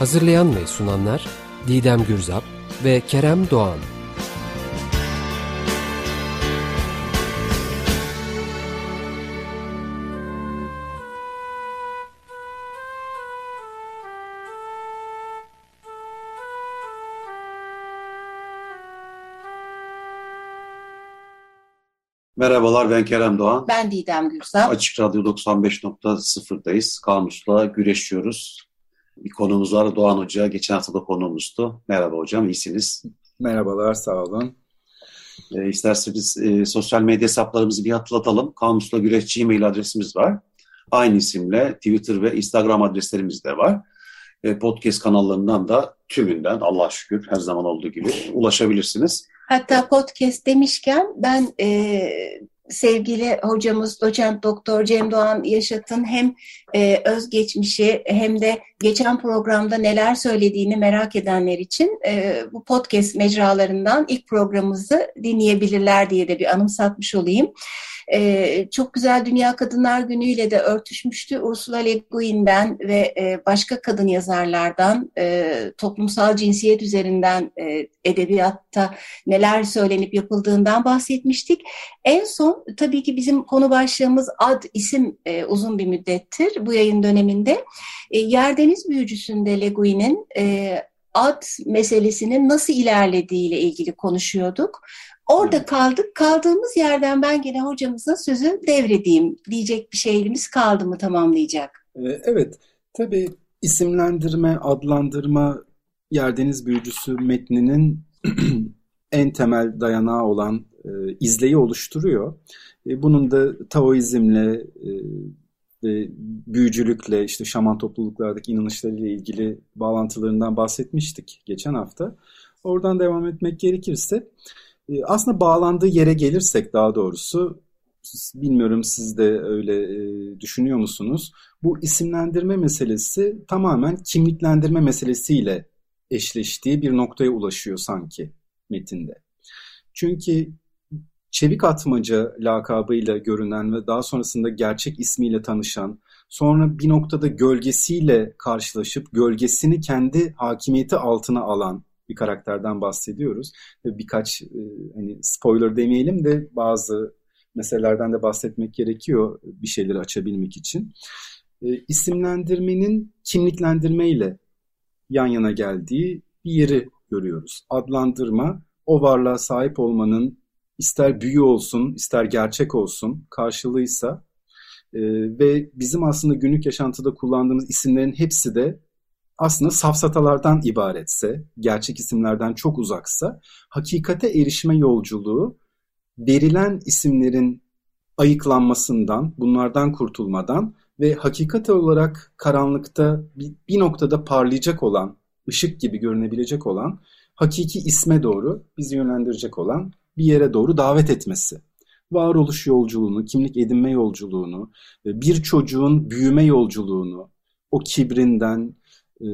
Hazırlayan ve sunanlar Didem Gürzap ve Kerem Doğan. Merhabalar ben Kerem Doğan. Ben Didem Gürsel. Açık Radyo 95.0'dayız. Kamus'la güreşiyoruz. Bir konumuz var Doğan Hoca. Geçen hafta da konuğumuzdu. Merhaba hocam, iyisiniz. Merhabalar, sağ olun. E, isterseniz e, sosyal medya hesaplarımızı bir hatırlatalım. Kamusla Güreş Gmail adresimiz var. Aynı isimle Twitter ve Instagram adreslerimiz de var. E, podcast kanallarından da tümünden Allah şükür her zaman olduğu gibi ulaşabilirsiniz. Hatta podcast demişken ben e, sevgili hocamız doçent doktor Cem Doğan Yaşat'ın hem e, özgeçmişi hem de geçen programda neler söylediğini merak edenler için e, bu podcast mecralarından ilk programımızı dinleyebilirler diye de bir anımsatmış olayım. E, çok güzel Dünya Kadınlar Günü ile de örtüşmüştü. Ursula Le Guin'den ve e, başka kadın yazarlardan e, toplumsal cinsiyet üzerinden e, edebiyatta neler söylenip yapıldığından bahsetmiştik. En son tabii ki bizim konu başlığımız ad isim e, uzun bir müddettir bu yayın döneminde. E, Yerdeniz Büyücüsü'nde Le Guin'in e, ad meselesinin nasıl ilerlediğiyle ilgili konuşuyorduk. Orada kaldık. Kaldığımız yerden ben gene hocamıza sözü devredeyim. Diyecek bir şeyimiz kaldı mı tamamlayacak? Ee, evet. Tabii isimlendirme, adlandırma Yerdeniz Büyücüsü metninin en temel dayanağı olan e, izleyi oluşturuyor. E, bunun da Taoizmle e, ve büyücülükle işte şaman topluluklardaki inanışlarıyla ilgili bağlantılarından bahsetmiştik geçen hafta. Oradan devam etmek gerekirse ee, aslında bağlandığı yere gelirsek daha doğrusu bilmiyorum siz de öyle e, düşünüyor musunuz? Bu isimlendirme meselesi tamamen kimliklendirme meselesiyle eşleştiği bir noktaya ulaşıyor sanki metinde. Çünkü Çevik Atmaca lakabıyla görünen ve daha sonrasında gerçek ismiyle tanışan, sonra bir noktada gölgesiyle karşılaşıp gölgesini kendi hakimiyeti altına alan bir karakterden bahsediyoruz. Birkaç e, hani spoiler demeyelim de bazı meselelerden de bahsetmek gerekiyor bir şeyleri açabilmek için. E, isimlendirmenin kimliklendirmeyle yan yana geldiği bir yeri görüyoruz. Adlandırma o varlığa sahip olmanın ister büyü olsun, ister gerçek olsun karşılığıysa e, ve bizim aslında günlük yaşantıda kullandığımız isimlerin hepsi de aslında safsatalardan ibaretse, gerçek isimlerden çok uzaksa, hakikate erişme yolculuğu verilen isimlerin ayıklanmasından, bunlardan kurtulmadan ve hakikat olarak karanlıkta bir, noktada parlayacak olan, ışık gibi görünebilecek olan, hakiki isme doğru bizi yönlendirecek olan bir yere doğru davet etmesi. Varoluş yolculuğunu, kimlik edinme yolculuğunu, bir çocuğun büyüme yolculuğunu, o kibrinden, e,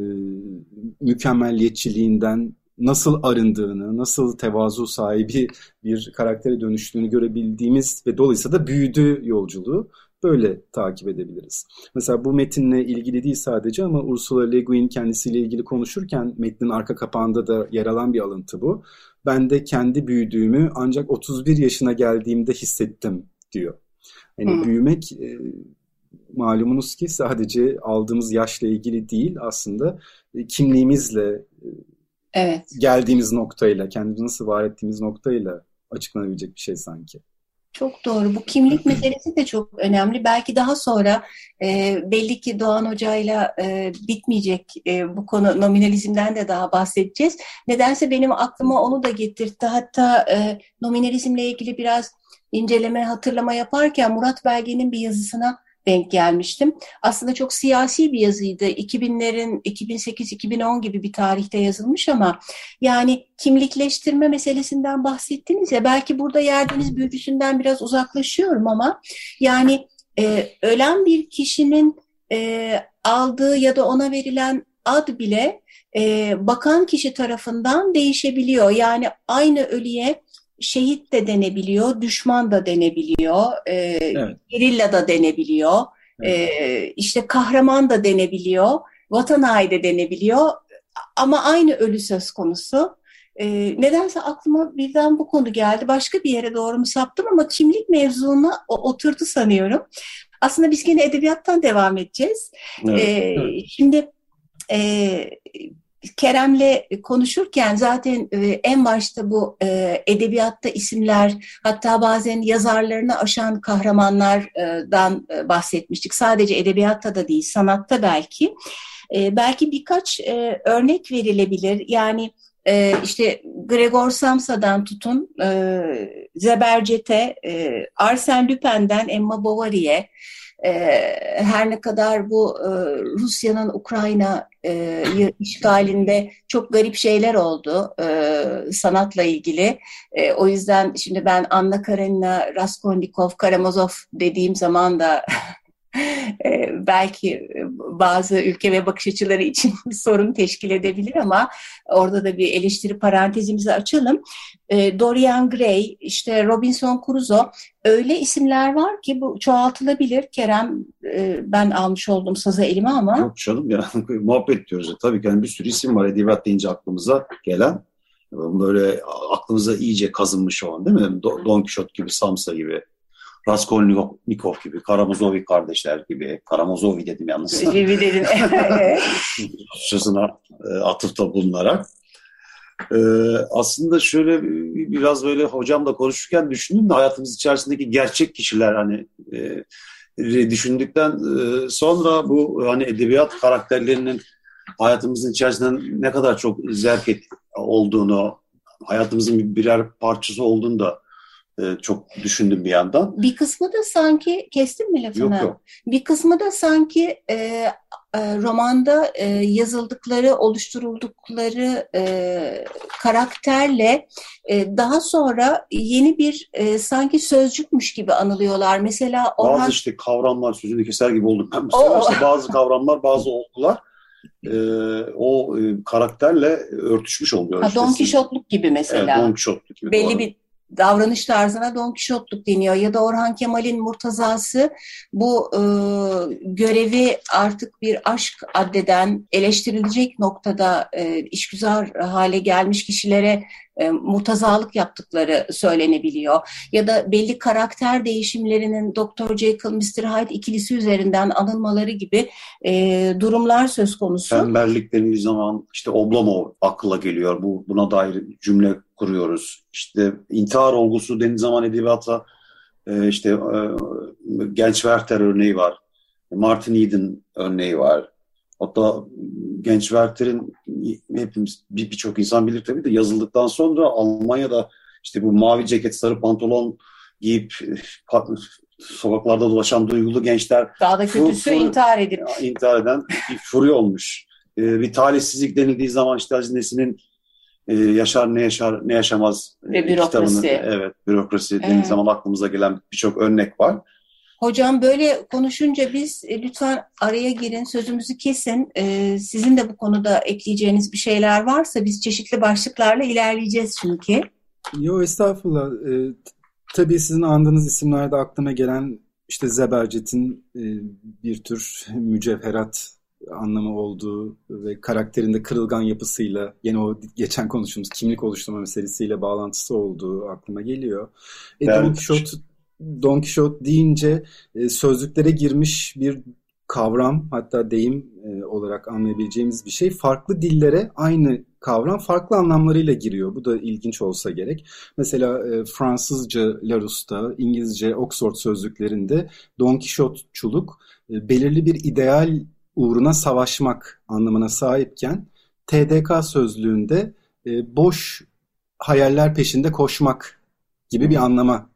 mükemmelliyetçiliğinden nasıl arındığını, nasıl tevazu sahibi bir karaktere dönüştüğünü görebildiğimiz ve dolayısıyla da büyüdüğü yolculuğu böyle takip edebiliriz. Mesela bu metinle ilgili değil sadece ama Ursula Le Guin kendisiyle ilgili konuşurken metnin arka kapağında da yer alan bir alıntı bu. Ben de kendi büyüdüğümü ancak 31 yaşına geldiğimde hissettim diyor. Yani hmm. büyümek e, malumunuz ki sadece aldığımız yaşla ilgili değil aslında e, kimliğimizle e, evet. geldiğimiz noktayla, kendimizi nasıl var ettiğimiz noktayla açıklanabilecek bir şey sanki. Çok doğru. Bu kimlik meselesi de çok önemli. Belki daha sonra e, belli ki Doğan Hoca'yla e, bitmeyecek e, bu konu nominalizmden de daha bahsedeceğiz. Nedense benim aklıma onu da getirdi. Hatta e, nominalizmle ilgili biraz inceleme, hatırlama yaparken Murat Belge'nin bir yazısına denk gelmiştim. Aslında çok siyasi bir yazıydı. 2000'lerin 2008-2010 gibi bir tarihte yazılmış ama yani kimlikleştirme meselesinden bahsettiniz ya belki burada yerdeniz büyücüsünden biraz uzaklaşıyorum ama yani e, ölen bir kişinin e, aldığı ya da ona verilen ad bile e, bakan kişi tarafından değişebiliyor. Yani aynı ölüye şehit de denebiliyor, düşman da denebiliyor, e, evet. gerilla da denebiliyor, evet. e, işte kahraman da denebiliyor, vatan haini de denebiliyor ama aynı ölü söz konusu. E, nedense aklıma birden bu konu geldi. Başka bir yere doğru mu saptım ama kimlik mevzuna oturdu sanıyorum. Aslında biz yine edebiyattan devam edeceğiz. Evet. E, evet. Şimdi e, Kerem'le konuşurken zaten e, en başta bu e, edebiyatta isimler hatta bazen yazarlarını aşan kahramanlardan e, bahsetmiştik. Sadece edebiyatta da değil sanatta belki. belki birkaç örnek verilebilir. Yani işte Gregor Samsa'dan tutun Zebercet'e, Arsène Lupin'den Emma Bovary'e, e, her ne kadar bu e, Rusya'nın Ukrayna e, işgalinde çok garip şeyler oldu e, sanatla ilgili. O yüzden şimdi ben Anna Karenina Raskolnikov, Karamazov dediğim zaman da e, belki bazı ülke ve bakış açıları için sorun teşkil edebilir ama orada da bir eleştiri parantezimizi açalım. E, Dorian Gray, işte Robinson Crusoe öyle isimler var ki bu çoğaltılabilir. Kerem e, ben almış oldum sazı elime ama. Yok canım ya muhabbet diyoruz. Tabii ki yani bir sürü isim var edebiyat deyince aklımıza gelen. Böyle aklımıza iyice kazınmış olan değil mi? Don Quixote gibi, Samsa gibi, Raskolnikov gibi, Karamazovi kardeşler gibi, Karamazovi dedim yalnız. Gibi dedin. Rusçasına e, atıfta bulunarak. Ee, aslında şöyle biraz böyle hocamla konuşurken düşündüm de hayatımız içerisindeki gerçek kişiler hani e, düşündükten e, sonra bu hani edebiyat karakterlerinin hayatımızın içerisinde ne kadar çok zerk et, olduğunu, hayatımızın birer parçası olduğunu da e, çok düşündüm bir yandan. Bir kısmı da sanki, kestim mi lafını? Yok yok. Bir kısmı da sanki e, e, romanda e, yazıldıkları, oluşturuldukları e, karakterle e, daha sonra yeni bir e, sanki sözcükmüş gibi anılıyorlar. Mesela Orhan... Bazı işte kavramlar sözünü keser gibi oldum ben. Mesela işte bazı kavramlar, bazı olgular e, o e, karakterle örtüşmüş oluyor. Ha, işte Don Kişotluk gibi mesela. Evet, Don Kişotluk gibi. Belli doğru. bir davranış tarzına Don Kişotluk deniyor ya da Orhan Kemal'in Murtazası bu e, görevi artık bir aşk addeden eleştirilecek noktada e, işgüzar hale gelmiş kişilere e, murtazalık yaptıkları söylenebiliyor. Ya da belli karakter değişimlerinin Dr. Jekyll, Mr. Hyde ikilisi üzerinden anılmaları gibi e, durumlar söz konusu. Tembellik denildiği zaman işte Oblomov akla geliyor. Bu Buna dair cümle kuruyoruz. İşte intihar olgusu denildiği zaman edebiyata e, işte e, Genç Werther örneği var. Martin Eden örneği var. Hatta genç Werther'in hepimiz birçok bir insan bilir tabii de yazıldıktan sonra Almanya'da işte bu mavi ceket, sarı pantolon giyip sokaklarda dolaşan duygulu gençler daha da kötüsü fur, intihar edip intihar eden bir furi olmuş. Ee, bir talihsizlik denildiği zaman işte Aziz Nesin'in e, yaşar ne yaşar ne yaşamaz Ve e, bürokrasi. kitabını evet bürokrasi evet. denildiği zaman aklımıza gelen birçok örnek var. Hocam böyle konuşunca biz e, lütfen araya girin, sözümüzü kesin. E, sizin de bu konuda ekleyeceğiniz bir şeyler varsa biz çeşitli başlıklarla ilerleyeceğiz çünkü. Yo estağfurullah. E, tabii sizin andığınız isimlerde aklıma gelen işte Zebercet'in e, bir tür mücevherat anlamı olduğu ve karakterinde kırılgan yapısıyla yine o geçen konuştuğumuz kimlik oluşturma meselesiyle bağlantısı olduğu aklıma geliyor. E, Don Quixote Don Quixote deyince e, sözlüklere girmiş bir kavram hatta deyim e, olarak anlayabileceğimiz bir şey. Farklı dillere aynı kavram farklı anlamlarıyla giriyor. Bu da ilginç olsa gerek. Mesela e, Fransızca Larouste'da, İngilizce Oxford sözlüklerinde Don Quixote'çuluk e, belirli bir ideal uğruna savaşmak anlamına sahipken TDK sözlüğünde e, boş hayaller peşinde koşmak gibi bir anlama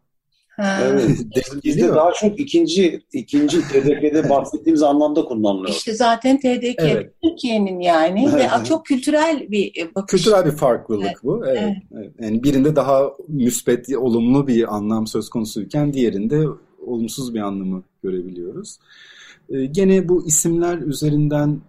Evet. Bizde daha çok ikinci ikinci TDK'de bahsettiğimiz anlamda kullanılıyor. İşte zaten TDK evet. Türkiye'nin yani evet. ve çok kültürel bir bakış. Kültürel bir farklılık evet. bu. Evet. evet. evet. Yani birinde daha müspet, olumlu bir anlam söz konusuyken diğerinde olumsuz bir anlamı görebiliyoruz. Ee, gene bu isimler üzerinden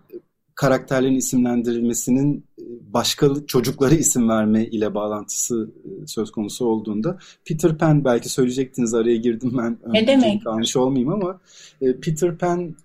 karakterlerin isimlendirilmesinin e, başka çocuklara isim verme ile bağlantısı e, söz konusu olduğunda Peter Pan belki söyleyecektiniz araya girdim ben. Ne demek? Kalmış olmayayım ama e, Peter Pan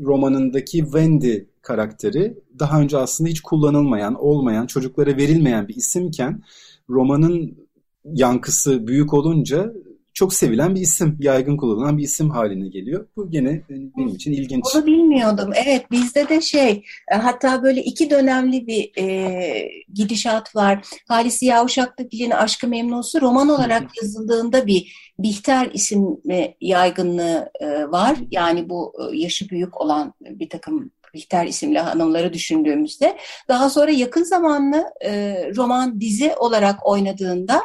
romanındaki Wendy karakteri daha önce aslında hiç kullanılmayan, olmayan, çocuklara verilmeyen bir isimken romanın yankısı büyük olunca çok sevilen bir isim, yaygın kullanılan bir isim haline geliyor. Bu gene benim için ilginç. Onu bilmiyordum. Evet bizde de şey e, hatta böyle iki dönemli bir e, gidişat var. Halis Yavşaklıgil'in Aşkı Memnusu roman olarak yazıldığında bir Bihter isimli yaygınlığı e, var. Yani bu e, yaşı büyük olan bir takım Bihter isimli hanımları düşündüğümüzde daha sonra yakın zamanlı e, roman dizi olarak oynadığında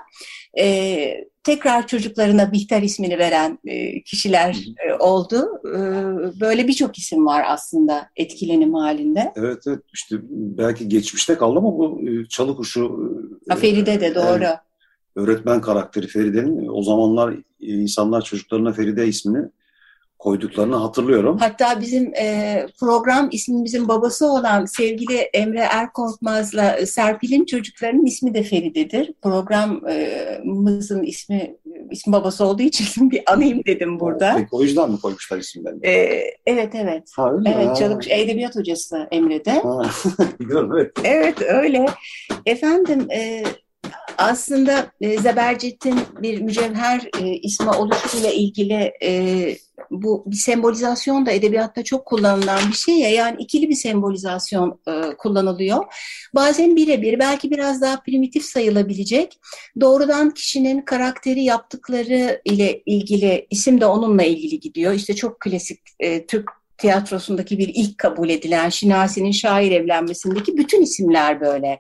e, tekrar çocuklarına Bihter ismini veren e, kişiler e, oldu. E, böyle birçok isim var aslında etkilenim halinde. Evet evet işte belki geçmişte kaldı ama bu e, çalı kuşu. E, Feride de doğru. Öğretmen karakteri Feride'nin o zamanlar insanlar çocuklarına Feride ismini koyduklarını hatırlıyorum. Hatta bizim e, program ismimizin babası olan sevgili Emre Erkorkmaz'la Serpil'in çocuklarının ismi de Feride'dir. Programımızın ismi ismi babası olduğu için bir anayım dedim burada. Peki o yüzden mi koymuşlar isimlerini? E, evet evet. Ha, evet Çalık Edebiyat Hocası Emre'de. Biliyorum evet. Evet öyle. Efendim e, aslında e, Zebercet'in bir mücevher e, ismi oluşuyla ilgili e, bu bir sembolizasyon da edebiyatta çok kullanılan bir şey ya yani ikili bir sembolizasyon e, kullanılıyor. Bazen birebir belki biraz daha primitif sayılabilecek doğrudan kişinin karakteri yaptıkları ile ilgili isim de onunla ilgili gidiyor. İşte çok klasik e, Türk tiyatrosundaki bir ilk kabul edilen Şinasi'nin şair evlenmesindeki bütün isimler böyle.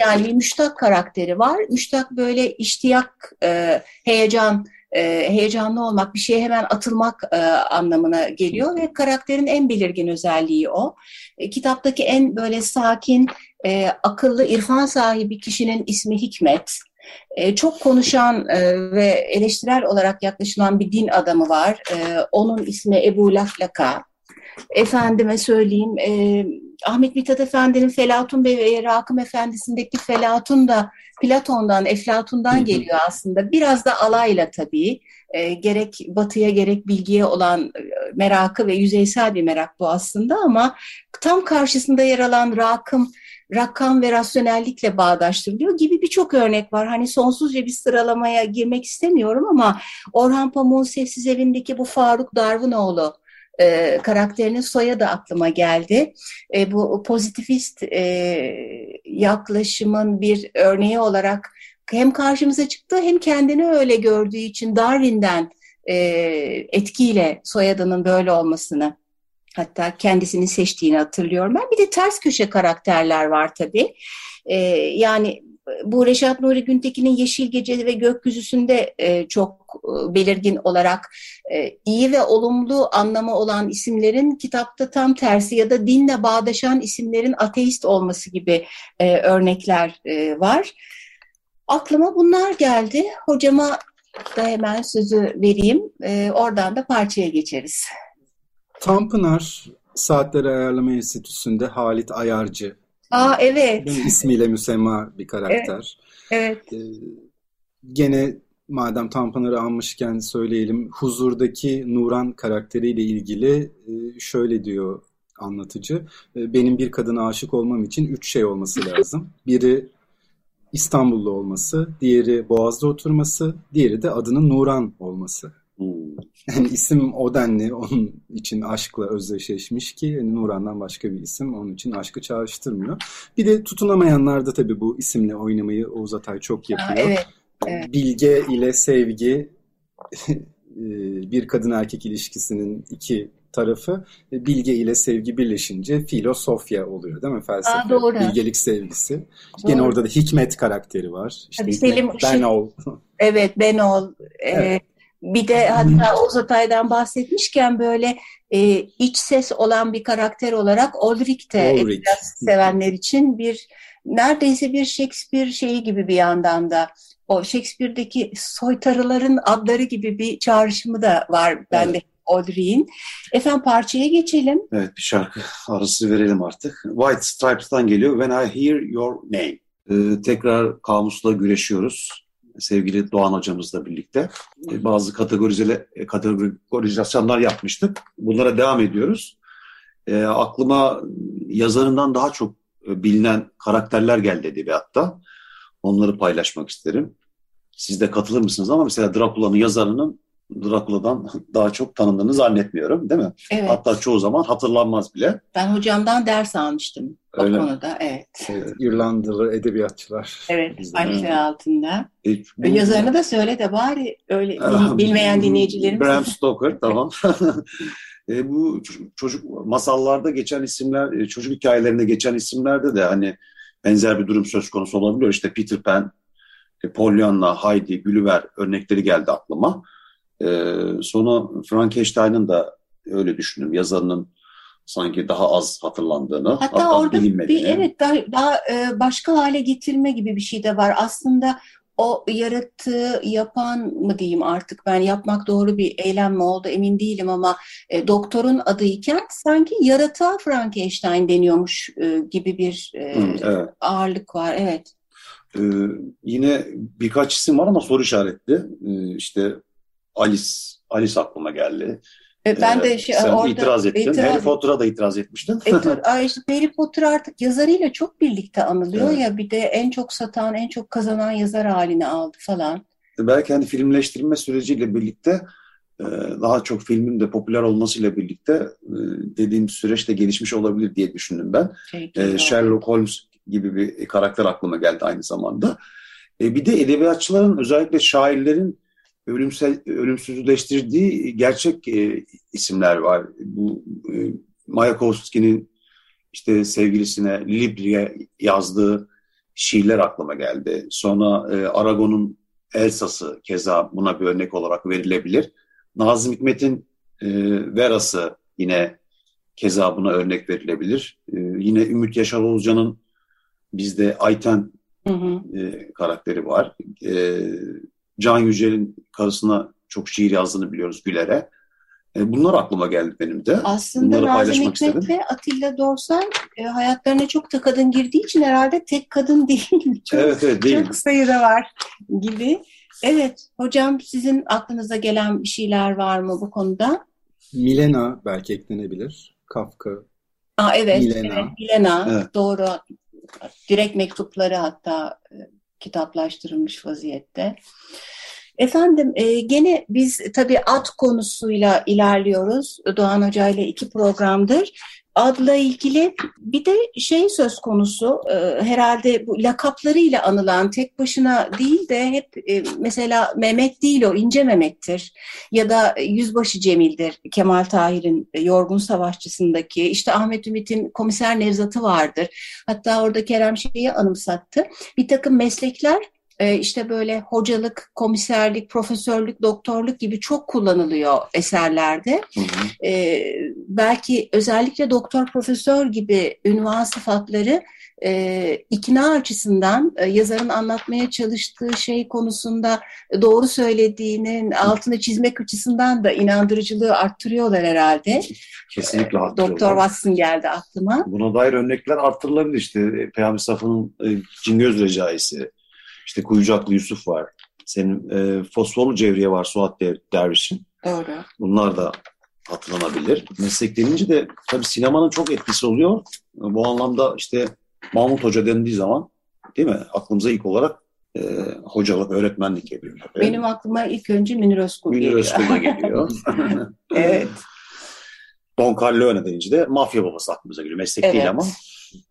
Yani bir müştak karakteri var. Müştak böyle iştiyak, e, heyecan, e, heyecanlı olmak, bir şeye hemen atılmak e, anlamına geliyor ve karakterin en belirgin özelliği o. E, kitaptaki en böyle sakin, akıllı, irfan sahibi kişinin ismi Hikmet. Çok konuşan ve eleştirel olarak yaklaşılan bir din adamı var. Onun ismi Ebu Laflaka efendime söyleyeyim e, Ahmet Mithat Efendi'nin Felatun Bey ve Rakım Efendisi'ndeki Felatun da Platon'dan, Eflatun'dan geliyor aslında. Biraz da alayla tabii. E, gerek batıya gerek bilgiye olan e, merakı ve yüzeysel bir merak bu aslında ama tam karşısında yer alan Rakım rakam ve rasyonellikle bağdaştırılıyor gibi birçok örnek var. Hani sonsuzca bir sıralamaya girmek istemiyorum ama Orhan Pamuk'un Sessiz Evindeki bu Faruk Darwinoğlu e, karakterinin soyadı aklıma geldi. E, bu pozitivist e, yaklaşımın bir örneği olarak hem karşımıza çıktı hem kendini öyle gördüğü için Darwin'den e, etkiyle soyadının böyle olmasını hatta kendisini seçtiğini hatırlıyorum. Ben bir de ters köşe karakterler var tabii. E, yani bu Reşat Nuri Güntekin'in Yeşil Gece ve Gökyüzüsü'nde e, çok e, belirgin olarak e, iyi ve olumlu anlamı olan isimlerin kitapta tam tersi ya da dinle bağdaşan isimlerin ateist olması gibi e, örnekler e, var. Aklıma bunlar geldi. Hocama da hemen sözü vereyim. E, oradan da parçaya geçeriz. Tanpınar Saatleri Ayarlama Enstitüsü'nde Halit Ayarcı Aa evet. İsmiyle müsemma bir karakter. Evet. evet. Ee, gene madem Tanpınar'ı almışken söyleyelim. Huzurdaki Nuran karakteriyle ilgili e, şöyle diyor anlatıcı. E, benim bir kadına aşık olmam için üç şey olması lazım. Biri İstanbullu olması, diğeri Boğaz'da oturması, diğeri de adının Nuran olması. Hmm. Yani isim o denli onun için aşkla özdeşleşmiş ki yani Nuran'dan başka bir isim onun için aşkı çağrıştırmıyor. Bir de tutunamayanlar da tabii bu isimle oynamayı Oğuz Atay çok yapıyor. Aa, evet, evet. Bilge ile sevgi e, bir kadın erkek ilişkisinin iki tarafı e, bilge ile sevgi birleşince filosofya oluyor değil mi felsefe? Aa, doğru. Bilgelik sevgisi. Doğru. Yine orada da Hikmet karakteri var. İşte Tabii Selim ben ol. Evet ben ol. Ee, evet Bir de hatta Oğuz Atay'dan bahsetmişken böyle e, iç ses olan bir karakter olarak Ulrich de Ulrich. sevenler için bir neredeyse bir Shakespeare şeyi gibi bir yandan da o Shakespeare'deki soytarıların adları gibi bir çağrışımı da var bende Audrey'in. Efendim parçaya geçelim. Evet bir şarkı arası verelim artık. White Stripes'tan geliyor When I Hear Your Name. Ee, tekrar kamusla güreşiyoruz. Sevgili Doğan hocamızla birlikte. Bazı kategorizele, kategorizasyonlar yapmıştık. Bunlara devam ediyoruz. Ee, aklıma yazarından daha çok e, bilinen karakterler geldi edebiyatta. Onları paylaşmak isterim. Siz de katılır mısınız ama mesela Drakula'nın yazarının Drakula'dan daha çok tanındığını zannetmiyorum değil mi? Evet. Hatta çoğu zaman hatırlanmaz bile. Ben hocamdan ders almıştım Öyle o konuda. Evet. Evet, İrlandalı edebiyatçılar. Evet. Ayşe altında. E, bu- Yazarını da söyle de bari öyle bil- bilmeyen dinleyicilerimiz. Bram Stoker tamam. e, bu çocuk masallarda geçen isimler, e, çocuk hikayelerinde geçen isimlerde de hani benzer bir durum söz konusu olabiliyor. İşte Peter Pan, e, Pollyanna, Heidi, Gulliver örnekleri geldi aklıma. E, sonra Frankenstein'ın da öyle düşündüm. Yazarının sanki daha az hatırlandığını, Hatta, orada bir evet daha, daha e, başka hale getirme gibi bir şey de var. Aslında o yaratığı yapan mı diyeyim artık ben yapmak doğru bir eylem mi oldu emin değilim ama e, doktorun adıyken sanki yaratığa Frankenstein deniyormuş e, gibi bir e, Hı, evet. ağırlık var. Evet. Ee, yine birkaç isim var ama soru işaretli. Ee, işte Alice, Alice aklıma geldi. E, ben Ee, de şey, sen orada itiraz ettin. itiraz Harry Potter'a da itiraz etmiştin. E, işte Harry Potter artık yazarıyla çok birlikte anılıyor Evet. ya bir de en çok satan, en çok kazanan yazar halini aldı falan. Belki hani filmleştirilme süreciyle birlikte e, daha çok filmin de popüler olmasıyla birlikte e, dediğim süreç de gelişmiş olabilir diye düşündüm ben. E, Sherlock Holmes gibi bir karakter aklıma geldi aynı zamanda. E, bir de edebiyatçıların özellikle şairlerin ölümsel, ölümsüzleştirdiği gerçek e, isimler var. Bu e, Mayakovski'nin işte sevgilisine Libri'ye yazdığı şiirler aklıma geldi. Sonra e, Aragon'un Elsas'ı keza buna bir örnek olarak verilebilir. Nazım Hikmet'in e, Veras'ı yine keza buna örnek verilebilir. E, yine Ümit Yaşar Oğuzcan'ın bizde Ayten Hı hı. e, karakteri var. E, Can Yücel'in karısına çok şiir yazdığını biliyoruz Güler'e. E, bunlar aklıma geldi benim de. Aslında Bunları Nazım paylaşmak Hikmet istedim. ve Atilla Dorsay e, hayatlarına çok da kadın girdiği için herhalde tek kadın değil. Çok, evet evet değil. çok sayıda var gibi. Evet, hocam sizin aklınıza gelen bir şeyler var mı bu konuda? Milena belki eklenebilir. Kafka. Aa, evet, Milena. evet, Milena, Evet. doğru. Direkt mektupları hatta e, kitaplaştırılmış vaziyette. Efendim e, gene biz tabii ad konusuyla ilerliyoruz. Doğan Hoca ile iki programdır. Adla ilgili bir de şey söz konusu e, herhalde bu lakaplarıyla anılan tek başına değil de hep e, mesela Mehmet değil o ince Mehmet'tir ya da Yüzbaşı Cemil'dir Kemal Tahir'in Yorgun Savaşçısındaki işte Ahmet Ümit'in Komiser Nevzat'ı vardır. Hatta orada Kerem şeyi anımsattı. Bir takım meslekler e, işte böyle hocalık, komiserlik, profesörlük, doktorluk gibi çok kullanılıyor eserlerde. Hı hı. E, belki özellikle doktor, profesör gibi ünvan sıfatları e, ikna açısından e, yazarın anlatmaya çalıştığı şey konusunda doğru söylediğinin altını çizmek açısından da inandırıcılığı arttırıyorlar herhalde. Kesinlikle haklı. Doktor Watson geldi aklıma. Buna dair örnekler arttırılabilir. İşte Peygamber Safa'nın e, Cingöz Recaisi, işte Kuyucaklı Yusuf var. Senin e, Fosforlu Cevriye var Suat Der- Derviş'in. Doğru. Bunlar da hatırlanabilir. Meslek denince de tabii sinemanın çok etkisi oluyor. Bu anlamda işte Mahmut Hoca dendiği zaman değil mi? Aklımıza ilk olarak e, hocalık, öğretmenlik geliyor. Benim aklıma ilk önce Münir Özkul Münir geliyor. Özkul'da geliyor. Evet. Don Corleone deyince de mafya babası aklımıza geliyor. Meslek Evet. değil ama.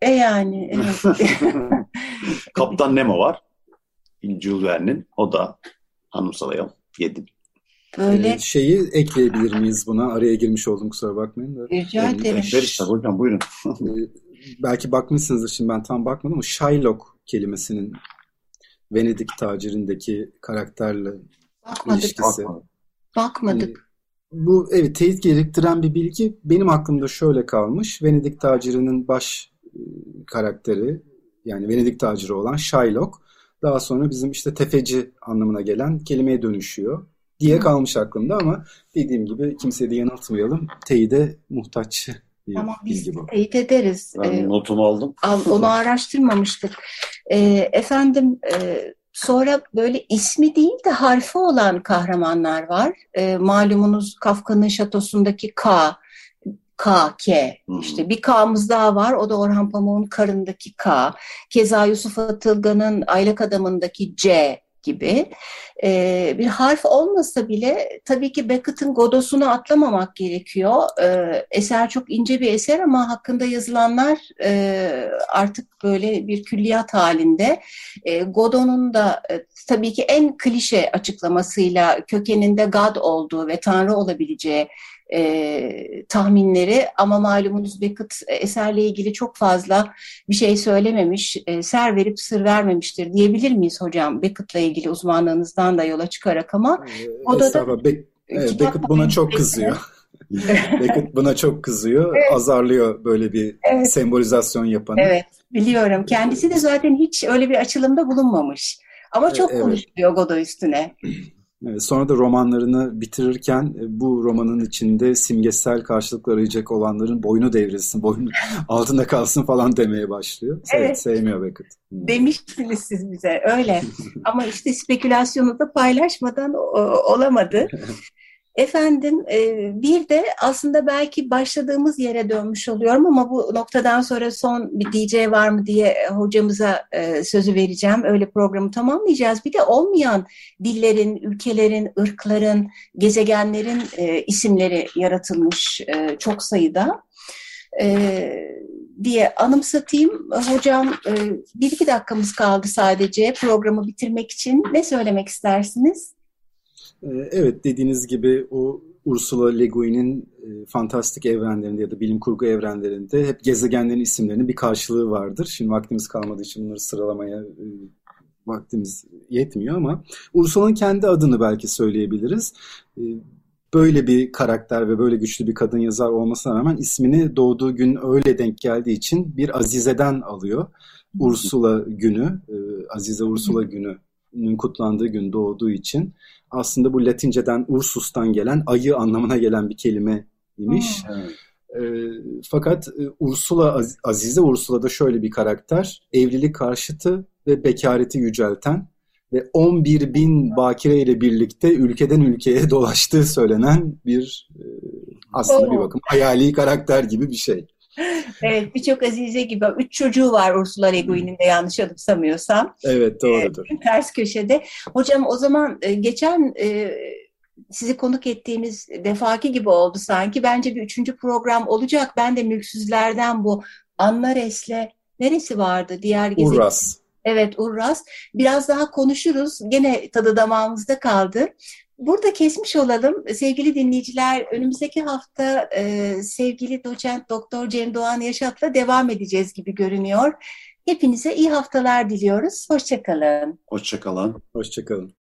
E yani evet. Kaptan Nemo var. Jules Verne'in. O da hanımsalayalım. Yedim. Böyle Ee, şeyi ekleyebilir miyiz buna? Araya girmiş oldum kusura bakmayın da. rica Yani ederim. Bekleriz tabii hocam buyurun. Ee, belki bakmışsınızdır şimdi ben tam bakmadım ama Shylock kelimesinin Venedik tacirindeki karakterle Bakmadık. ilişkisi. Bakma. Bakmadık. Bu evet teyit gerektiren bir bilgi benim aklımda şöyle kalmış. Venedik tacirinin baş e, karakteri yani Venedik taciri olan Shylock daha sonra bizim işte tefeci anlamına gelen kelimeye dönüşüyor diye kalmış aklımda ama dediğim gibi kimseyi de yanıltmayalım. Teyide muhtaç bir Ama biz bilgi bu. teyit ederiz. Ben Ee, notumu aldım. al- onu araştırmamıştık. Ee, efendim e, sonra böyle ismi değil de harfi olan kahramanlar var. Ee, malumunuz Kafka'nın şatosundaki K, K, K. Hmm. İşte bir K'mız daha var. O da Orhan Pamuk'un karındaki K. Keza Yusuf Atılgan'ın Aylak Adamı'ndaki C gibi. Ee, bir harf olmasa bile tabii ki Beckett'in Godos'unu atlamamak gerekiyor. Ee, eser çok ince bir eser ama hakkında yazılanlar e, artık böyle bir külliyat halinde. E, Godot'un da e, tabii ki en klişe açıklamasıyla kökeninde God olduğu ve Tanrı olabileceği e, tahminleri ama malumunuz Beckett e, eserle ilgili çok fazla bir şey söylememiş, e, ser verip sır vermemiştir diyebilir miyiz hocam Beckett'la ilgili uzmanlığınızdan da yola çıkarak ama O da da- estağfurullah. Be- evet, Beckett buna çok kızıyor. Beckett buna çok kızıyor. Azarlıyor böyle bir Evet. sembolizasyon yapanı. Evet, biliyorum. Kendisi de zaten hiç öyle bir açılımda bulunmamış. Ama çok Evet. konuşuluyor Godot üstüne. Sonra da romanlarını bitirirken e, bu romanın içinde simgesel karşılık arayacak olanların boynu devrilsin, boynu altında kalsın falan demeye başlıyor. Evet, sevmiyor Beckett. Hmm. Demiştiniz siz bize öyle. Ama işte spekülasyonu da paylaşmadan o- olamadı. Efendim e, bir de aslında belki başladığımız yere dönmüş oluyorum ama bu noktadan sonra son bir DJ var mı diye hocamıza e, sözü vereceğim. Öyle programı tamamlayacağız. Bir de olmayan dillerin, ülkelerin, ırkların, gezegenlerin e, isimleri yaratılmış e, çok sayıda. E, diye anımsatayım. Hocam e, bir iki dakikamız kaldı sadece programı bitirmek için. Ne söylemek istersiniz? Ee, Evet dediğiniz gibi o Ursula Le Guin'in e, fantastik evrenlerinde ya da bilim kurgu evrenlerinde hep gezegenlerin isimlerinin bir karşılığı vardır. Şimdi vaktimiz kalmadığı için bunları sıralamaya e, vaktimiz yetmiyor ama Ursula'nın kendi adını belki söyleyebiliriz. E, Böyle bir karakter ve böyle güçlü bir kadın yazar olmasına rağmen ismini doğduğu gün öyle denk geldiği için bir Azize'den alıyor. Ursula günü, Azize Ursula günü'nün kutlandığı gün doğduğu için aslında bu Latinceden Ursus'tan gelen ayı anlamına gelen bir kelimeymiş. Evet. E, fakat e, Ursula, Az- Azize Ursula da şöyle bir karakter. Evlilik karşıtı ve bekareti yücelten ve 11 bin bakire ile birlikte ülkeden ülkeye dolaştığı söylenen bir e, aslında bir bakım hayali karakter gibi bir şey. Evet, birçok Azize gibi. Üç çocuğu var Ursula Le Guin'in de yanlış anımsamıyorsam. Evet doğrudur. Ters köşede. Hocam o zaman e, geçen e, sizi konuk ettiğimiz defaki gibi oldu sanki. Bence bir üçüncü program olacak. Ben de mülksüzlerden bu Annares'le neresi vardı? Diğer gezegen. Urras. Evet Urras. Biraz daha konuşuruz. Gene tadı damağımızda kaldı. Burada kesmiş olalım. Sevgili dinleyiciler, önümüzdeki hafta e, sevgili doçent doktor Cem Doğan Yaşat'la devam edeceğiz gibi görünüyor. Hepinize iyi haftalar diliyoruz. Hoşçakalın. Hoşçakalın. Hoşçakalın.